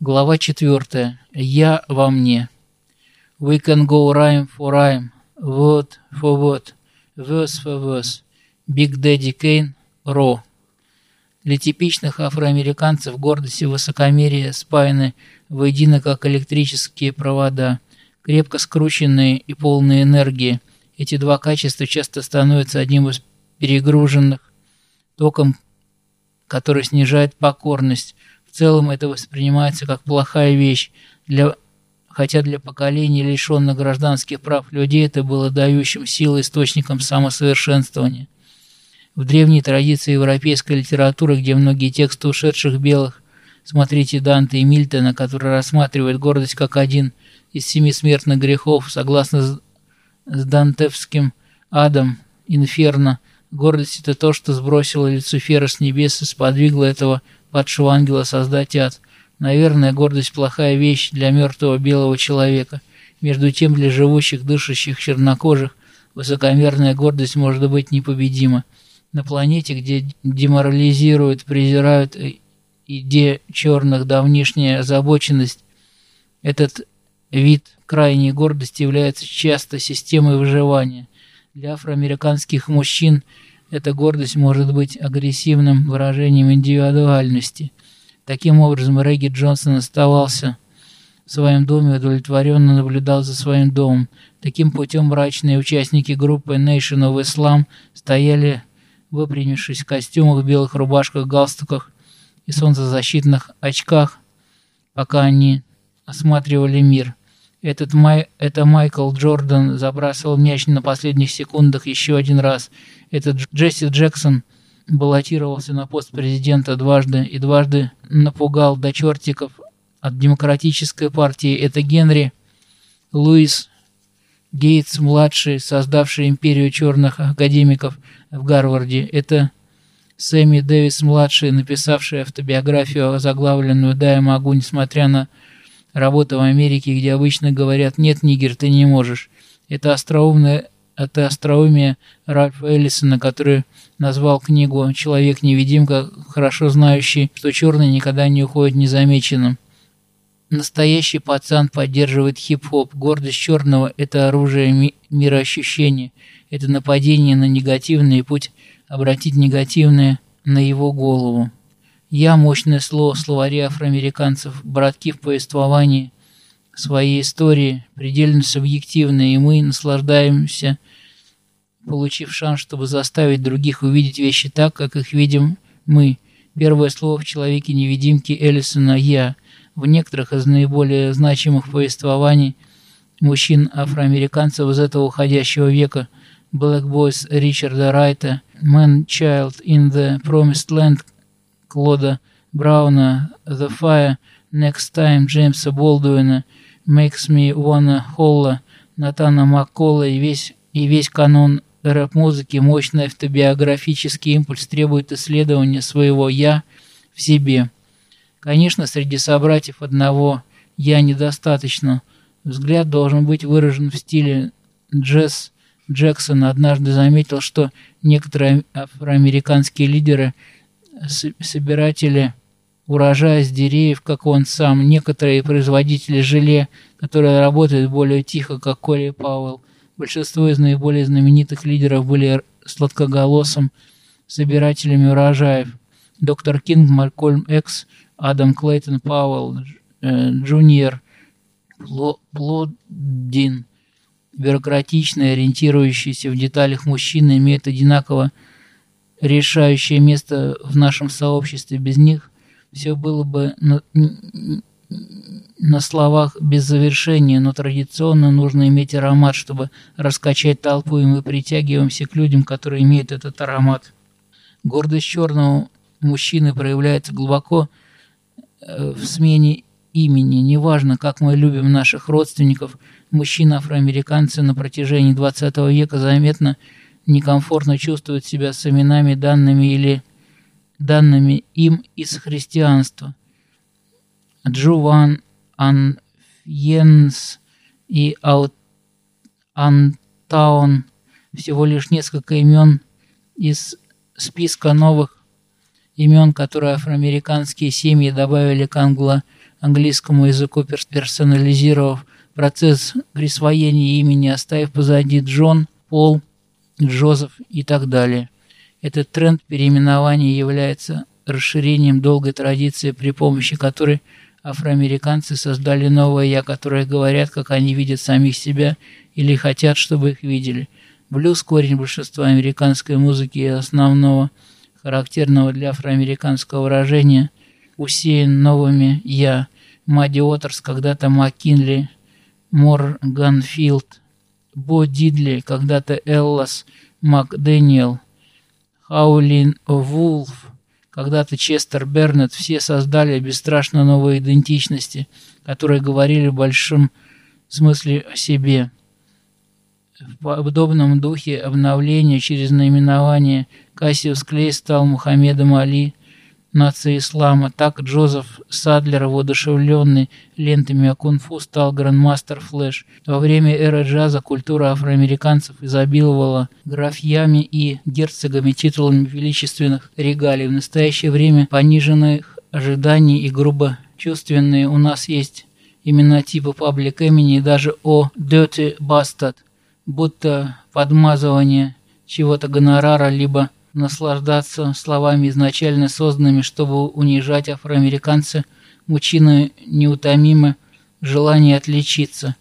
Глава 4. Я во мне. We can go rhyme for rhyme, word for word, verse for verse. Big Daddy Kane, Raw. Для типичных афроамериканцев гордость и высокомерие спаяны воедино как электрические провода, крепко скрученные и полные энергии. Эти два качества часто становятся одним из перегруженных током, который снижает покорность, целом это воспринимается как плохая вещь, для, хотя для поколений лишенных гражданских прав людей это было дающим силы источником самосовершенствования. В древней традиции европейской литературы, где многие тексты ушедших белых, смотрите Данте и Мильтона, который рассматривает гордость как один из семи смертных грехов, согласно с дантевским адом, инферно, гордость – это то, что сбросило Люцифера с небес и сподвигло этого падшего ангела создать ад. Наверное, гордость – плохая вещь для мертвого белого человека. Между тем, для живущих, дышащих, чернокожих, высокомерная гордость может быть непобедима. На планете, где деморализируют, презирают и где черных давнишняя озабоченность, этот вид крайней гордости является часто системой выживания. Для афроамериканских мужчин – эта гордость может быть агрессивным выражением индивидуальности. Таким образом, Регги Джонсон оставался в своем доме удовлетворенно наблюдал за своим домом. Таким путем мрачные участники группы Nation of Islam стояли, выпрямившись в костюмах, белых рубашках, галстуках и солнцезащитных очках, пока они осматривали мир. Этот Май... Это Майкл Джордан забрасывал мяч на последних секундах еще один раз. Этот Джесси Джексон баллотировался на пост президента дважды и дважды напугал до чертиков от демократической партии. Это Генри Луис Гейтс-младший, создавший империю черных академиков в Гарварде. Это Сэмми Дэвис-младший, написавший автобиографию, заглавленную «Да, я могу», несмотря на Работа в Америке, где обычно говорят «нет, нигер, ты не можешь». Это остроумное это остроумие Ральфа Эллисона, который назвал книгу «Человек-невидимка», хорошо знающий, что черный никогда не уходит незамеченным. Настоящий пацан поддерживает хип-хоп. Гордость черного – это оружие ми мироощущения. Это нападение на негативный путь обратить негативное на его голову. Я – мощное слово в словаре афроамериканцев, братки в повествовании своей истории, предельно субъективные, и мы наслаждаемся, получив шанс, чтобы заставить других увидеть вещи так, как их видим мы. Первое слово в «Человеке-невидимке» Эллисона «Я». В некоторых из наиболее значимых повествований мужчин-афроамериканцев из этого уходящего века Black Boys Ричарда Райта, Man Child in the Promised Land – Клода Брауна, The Fire, Next Time Джеймса Болдуина, Makes Me Wanna Холла, Натана Маккола и весь, и весь канон рэп-музыки, мощный автобиографический импульс требует исследования своего «я» в себе. Конечно, среди собратьев одного «я» недостаточно. Взгляд должен быть выражен в стиле джесс Джексона. Однажды заметил, что некоторые афроамериканские лидеры – собиратели урожая с деревьев, как он сам, некоторые производители желе, которые работают более тихо, как Коли Пауэлл. Большинство из наиболее знаменитых лидеров были сладкоголосым собирателями урожаев. Доктор Кинг, Малькольм Экс, Адам Клейтон Пауэлл, э, Джуниор, plodding. Бюрократичный, ориентирующийся в деталях мужчина имеет одинаково решающее место в нашем сообществе. Без них все было бы на, на словах без завершения, но традиционно нужно иметь аромат, чтобы раскачать толпу, и мы притягиваемся к людям, которые имеют этот аромат. Гордость черного мужчины проявляется глубоко э, в смене имени. Неважно, как мы любим наших родственников, мужчины-афроамериканцы на протяжении 20 века заметно некомфортно чувствуют себя с именами, данными или данными им из христианства. Джуван, Аньенс и Аут, Антаун всего лишь несколько имен из списка новых имен, которые афроамериканские семьи добавили к англо английскому языку, персонализировав процесс присвоения имени, оставив позади Джон, Пол, Джозеф и так далее. Этот тренд переименования является расширением долгой традиции, при помощи которой афроамериканцы создали новое «я», которое говорят, как они видят самих себя или хотят, чтобы их видели. Блюз – корень большинства американской музыки и основного, характерного для афроамериканского выражения, усеян новыми «я». Мадди Уотерс, когда-то Маккинли, Морганфилд, Бо Дидли, когда-то Эллас Макдэниел, Хаулин Вулф, когда-то Честер Бернет, все создали бесстрашно новые идентичности, которые говорили в большом смысле о себе. В подобном духе обновления через наименование Кассиус Клей стал Мухаммедом Али, нации ислама. Так Джозеф Садлер, воодушевленный лентами о кунг-фу, стал грандмастер Флэш. Во время эры джаза культура афроамериканцев изобиловала графьями и герцогами титулами величественных регалий. В настоящее время пониженных ожиданий и грубо чувственные у нас есть имена типа Паблик Эмини и даже о Dirty Bastard, будто подмазывание чего-то гонорара, либо наслаждаться словами, изначально созданными, чтобы унижать афроамериканца, мужчина неутомимо желание отличиться.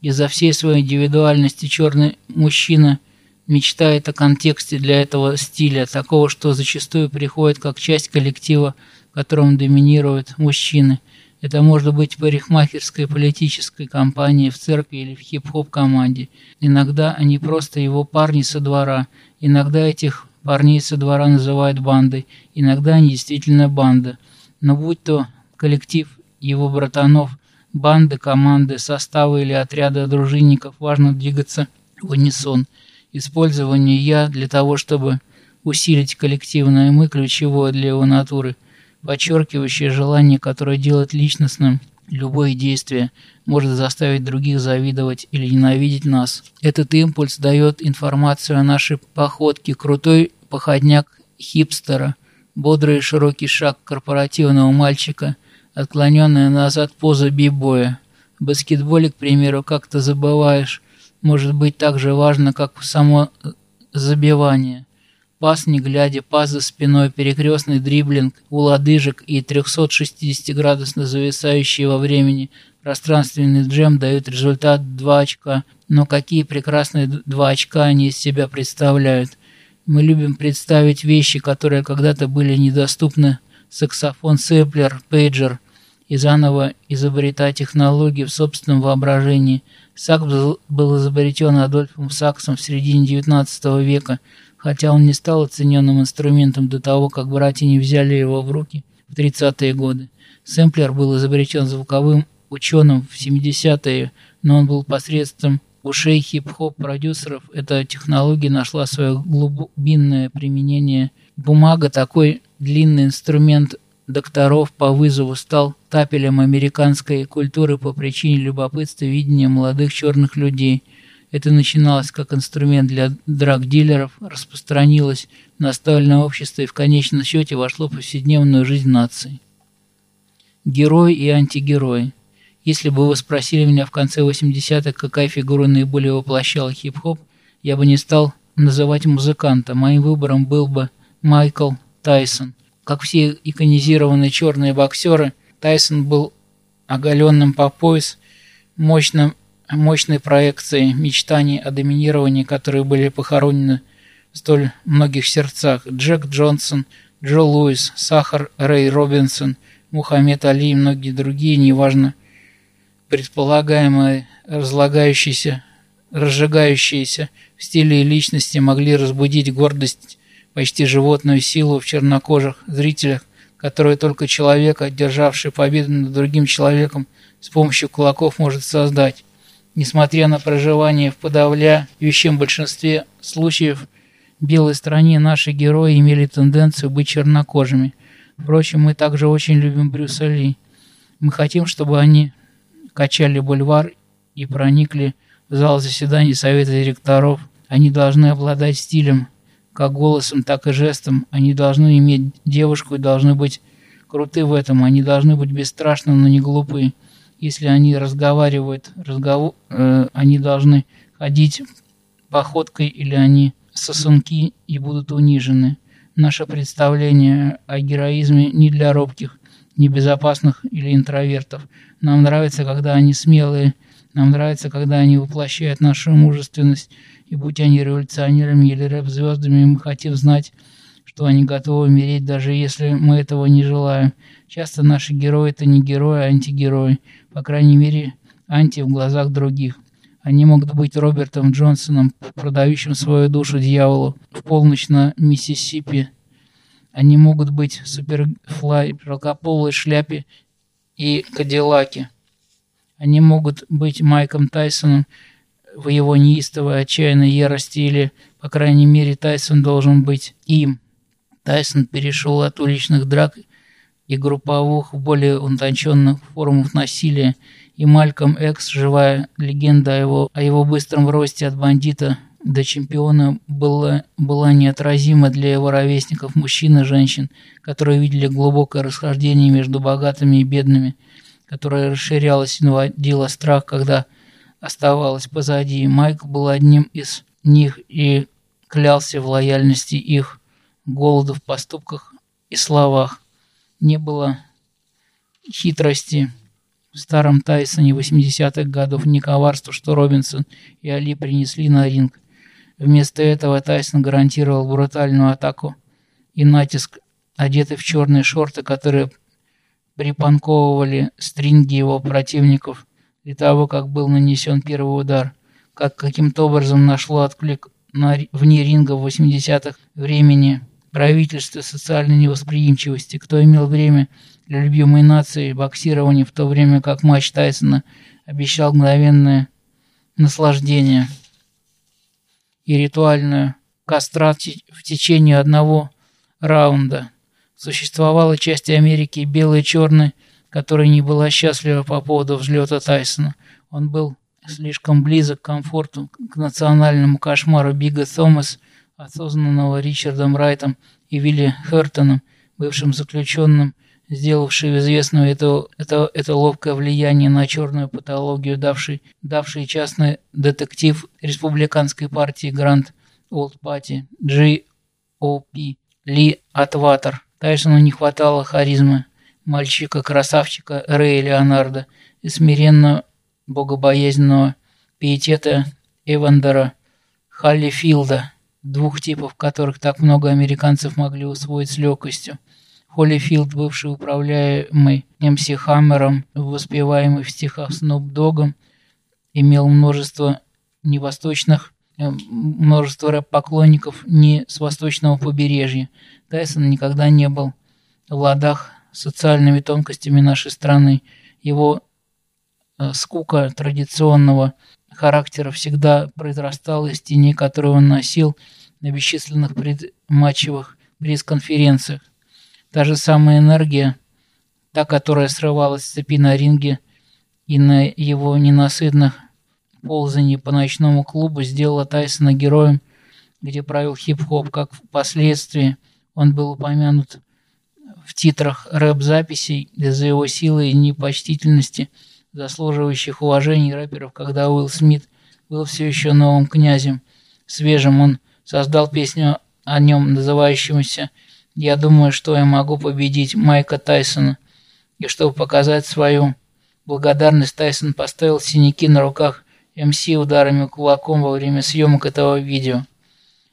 Из-за всей своей индивидуальности черный мужчина мечтает о контексте для этого стиля, такого, что зачастую приходит как часть коллектива, в котором доминируют мужчины. Это может быть парикмахерской политической компании, в церкви или в хип-хоп команде. Иногда они просто его парни со двора. Иногда этих Парней со двора называют бандой, иногда они действительно банда. Но будь то коллектив его братанов, банды, команды, составы или отряда дружинников, важно двигаться в унисон. Использование «я» для того, чтобы усилить коллективное «мы» ключевое для его натуры, подчеркивающее желание, которое делает личностным любое действие, может заставить других завидовать или ненавидеть нас. Этот импульс дает информацию о нашей походке, крутой походняк хипстера, бодрый широкий шаг корпоративного мальчика, отклоненная назад поза бибоя. В баскетболе, к примеру, как-то забываешь, может быть так же важно, как само забивание. Пас не глядя, пас за спиной, перекрестный дриблинг у лодыжек и 360-градусно зависающий во времени пространственный джем дают результат 2 очка. Но какие прекрасные 2 очка они из себя представляют. Мы любим представить вещи, которые когда-то были недоступны. Саксофон, сэмплер, пейджер. И заново изобретать технологии в собственном воображении. Сакс был изобретен Адольфом Саксом в середине XIX века, хотя он не стал оцененным инструментом до того, как братья не взяли его в руки в 30-е годы. Сэмплер был изобретен звуковым ученым в 70-е, но он был посредством ушей хип-хоп продюсеров. Эта технология нашла свое глубинное применение. Бумага, такой длинный инструмент докторов по вызову, стал тапелем американской культуры по причине любопытства видения молодых черных людей. Это начиналось как инструмент для драг-дилеров, распространилось на остальное общество и в конечном счете вошло в повседневную жизнь нации. Герой и антигерой. Если бы вы спросили меня в конце 80-х, какая фигура наиболее воплощала хип-хоп, я бы не стал называть музыканта. Моим выбором был бы Майкл Тайсон. Как все иконизированные черные боксеры, Тайсон был оголенным по пояс, мощным, мощной проекцией мечтаний о доминировании, которые были похоронены в столь многих сердцах. Джек Джонсон, Джо Луис, Сахар Рэй Робинсон, Мухаммед Али и многие другие, неважно, предполагаемые разлагающиеся, разжигающиеся в стиле и личности могли разбудить гордость, почти животную силу в чернокожих зрителях, которые только человек, одержавший победу над другим человеком, с помощью кулаков может создать. Несмотря на проживание в подавляющем большинстве случаев в белой стране, наши герои имели тенденцию быть чернокожими. Впрочем, мы также очень любим Брюса Ли. Мы хотим, чтобы они качали бульвар и проникли в зал заседаний Совета директоров. Они должны обладать стилем, как голосом, так и жестом. Они должны иметь девушку и должны быть круты в этом, они должны быть бесстрашны, но не глупые. Если они разговаривают, разговор, э, они должны ходить походкой или они сосунки и будут унижены. Наше представление о героизме не для робких, небезопасных или интровертов. Нам нравится, когда они смелые, нам нравится, когда они воплощают нашу мужественность, и будь они революционерами или рэп-звездами, мы хотим знать, что они готовы умереть, даже если мы этого не желаем. Часто наши герои – это не герои, а антигерои. По крайней мере, анти в глазах других. Они могут быть Робертом Джонсоном, продающим свою душу дьяволу в полночь на Миссисипи. Они могут быть Суперфлай, широкополой шляпе и Кадиллаке. Они могут быть Майком Тайсоном в его неистовой отчаянной ярости или, по крайней мере, Тайсон должен быть им. Тайсон перешел от уличных драк и групповых в более утонченных формах насилия, и Мальком Экс, живая легенда о его, о его быстром росте от бандита до чемпиона, была, была неотразима для его ровесников мужчин и женщин, которые видели глубокое расхождение между богатыми и бедными, которое расширялось и наводило страх, когда оставалось позади. Майк был одним из них и клялся в лояльности их голода в поступках и словах. Не было хитрости в старом Тайсоне 80-х годов, ни коварства, что Робинсон и Али принесли на ринг. Вместо этого Тайсон гарантировал брутальную атаку и натиск, одетый в черные шорты, которые припанковывали стринги его противников для того, как был нанесен первый удар. Как каким-то образом нашло отклик на, вне ринга в 80-х времени правительстве социальной невосприимчивости, кто имел время для любимой нации боксирования, в то время как матч Тайсона обещал мгновенное наслаждение и ритуальную кастрацию в течение одного раунда. Существовала часть Америки, белая и черная, которая не была счастлива по поводу взлета Тайсона. Он был слишком близок к комфорту, к национальному кошмару Бига Томас – осознанного Ричардом Райтом и Вилли Хертоном, бывшим заключенным, сделавший известным это, это, это ловкое влияние на черную патологию, давший, давший частный детектив республиканской партии Гранд Олд Пати G.O.P. Ли Атватер. Тайсону не хватало харизмы мальчика-красавчика Рэя Леонардо и смиренно богобоязненного пиетета Эвандера Халлифилда двух типов, которых так много американцев могли усвоить с легкостью. Холлифилд, бывший управляемый МС Хаммером, воспеваемый в стихах Снуп Догом, имел множество невосточных, э, множество рэп-поклонников не с восточного побережья. Тайсон никогда не был в ладах социальными тонкостями нашей страны. Его э, скука традиционного характера всегда произрастала из тени, которую он носил на бесчисленных предматчевых пресс-конференциях. Та же самая энергия, та, которая срывалась с цепи на ринге и на его ненасытных ползаний по ночному клубу, сделала Тайсона героем, где правил хип-хоп, как впоследствии он был упомянут в титрах рэп-записей из-за его силы и непочтительности – заслуживающих уважения рэперов, когда Уилл Смит был все еще новым князем. Свежим он создал песню о нем, называющуюся «Я думаю, что я могу победить Майка Тайсона». И чтобы показать свою благодарность, Тайсон поставил синяки на руках МС ударами кулаком во время съемок этого видео.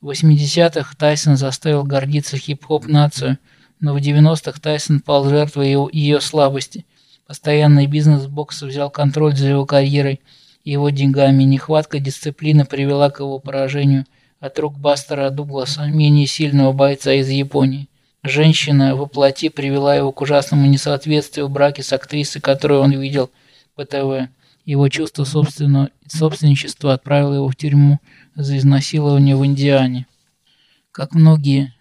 В 80-х Тайсон заставил гордиться хип-хоп нацию, но в 90-х Тайсон пал жертвой ее слабости – Постоянный бизнес бокса взял контроль за его карьерой и его деньгами. Нехватка дисциплины привела к его поражению от рук Бастера Дугласа, менее сильного бойца из Японии. Женщина во плоти привела его к ужасному несоответствию в браке с актрисой, которую он видел по ТВ. Его чувство собственного, собственничества отправило его в тюрьму за изнасилование в Индиане. Как многие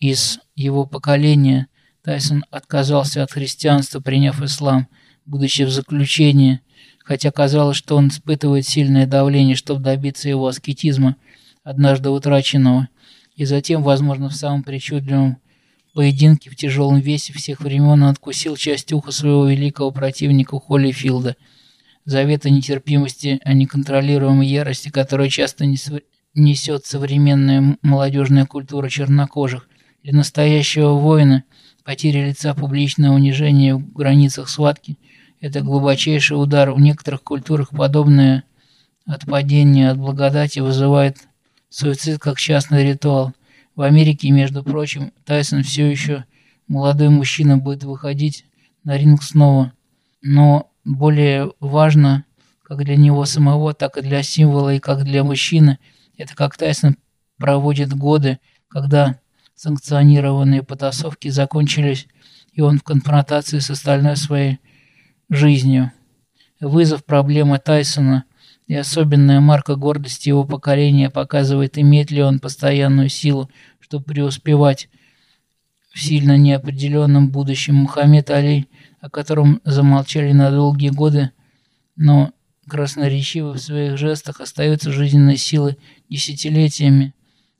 из его поколения, Тайсон отказался от христианства, приняв ислам, будучи в заключении, хотя казалось, что он испытывает сильное давление, чтобы добиться его аскетизма, однажды утраченного, и затем, возможно, в самом причудливом поединке в тяжелом весе всех времен он откусил часть уха своего великого противника Холлифилда. Завета нетерпимости, а неконтролируемой ярости, которая часто несет современная молодежная культура чернокожих. Для настоящего воина потеря лица, публичное унижение в границах схватки – это глубочайший удар. В некоторых культурах подобное отпадение от благодати вызывает суицид как частный ритуал – в Америке, между прочим, Тайсон все еще молодой мужчина будет выходить на ринг снова. Но более важно, как для него самого, так и для символа, и как для мужчины, это как Тайсон проводит годы, когда санкционированные потасовки закончились, и он в конфронтации с остальной своей жизнью. Вызов проблемы Тайсона и особенная марка гордости его поколения показывает, имеет ли он постоянную силу, чтобы преуспевать в сильно неопределенном будущем. Мухаммед Али, о котором замолчали на долгие годы, но красноречивый в своих жестах, остается жизненной силой десятилетиями,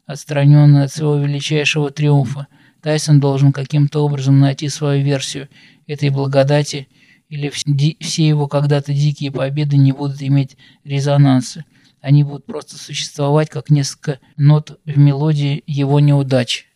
отстраненный от своего величайшего триумфа. Тайсон должен каким-то образом найти свою версию этой благодати – или все его когда-то дикие победы не будут иметь резонанса. Они будут просто существовать как несколько нот в мелодии его неудач.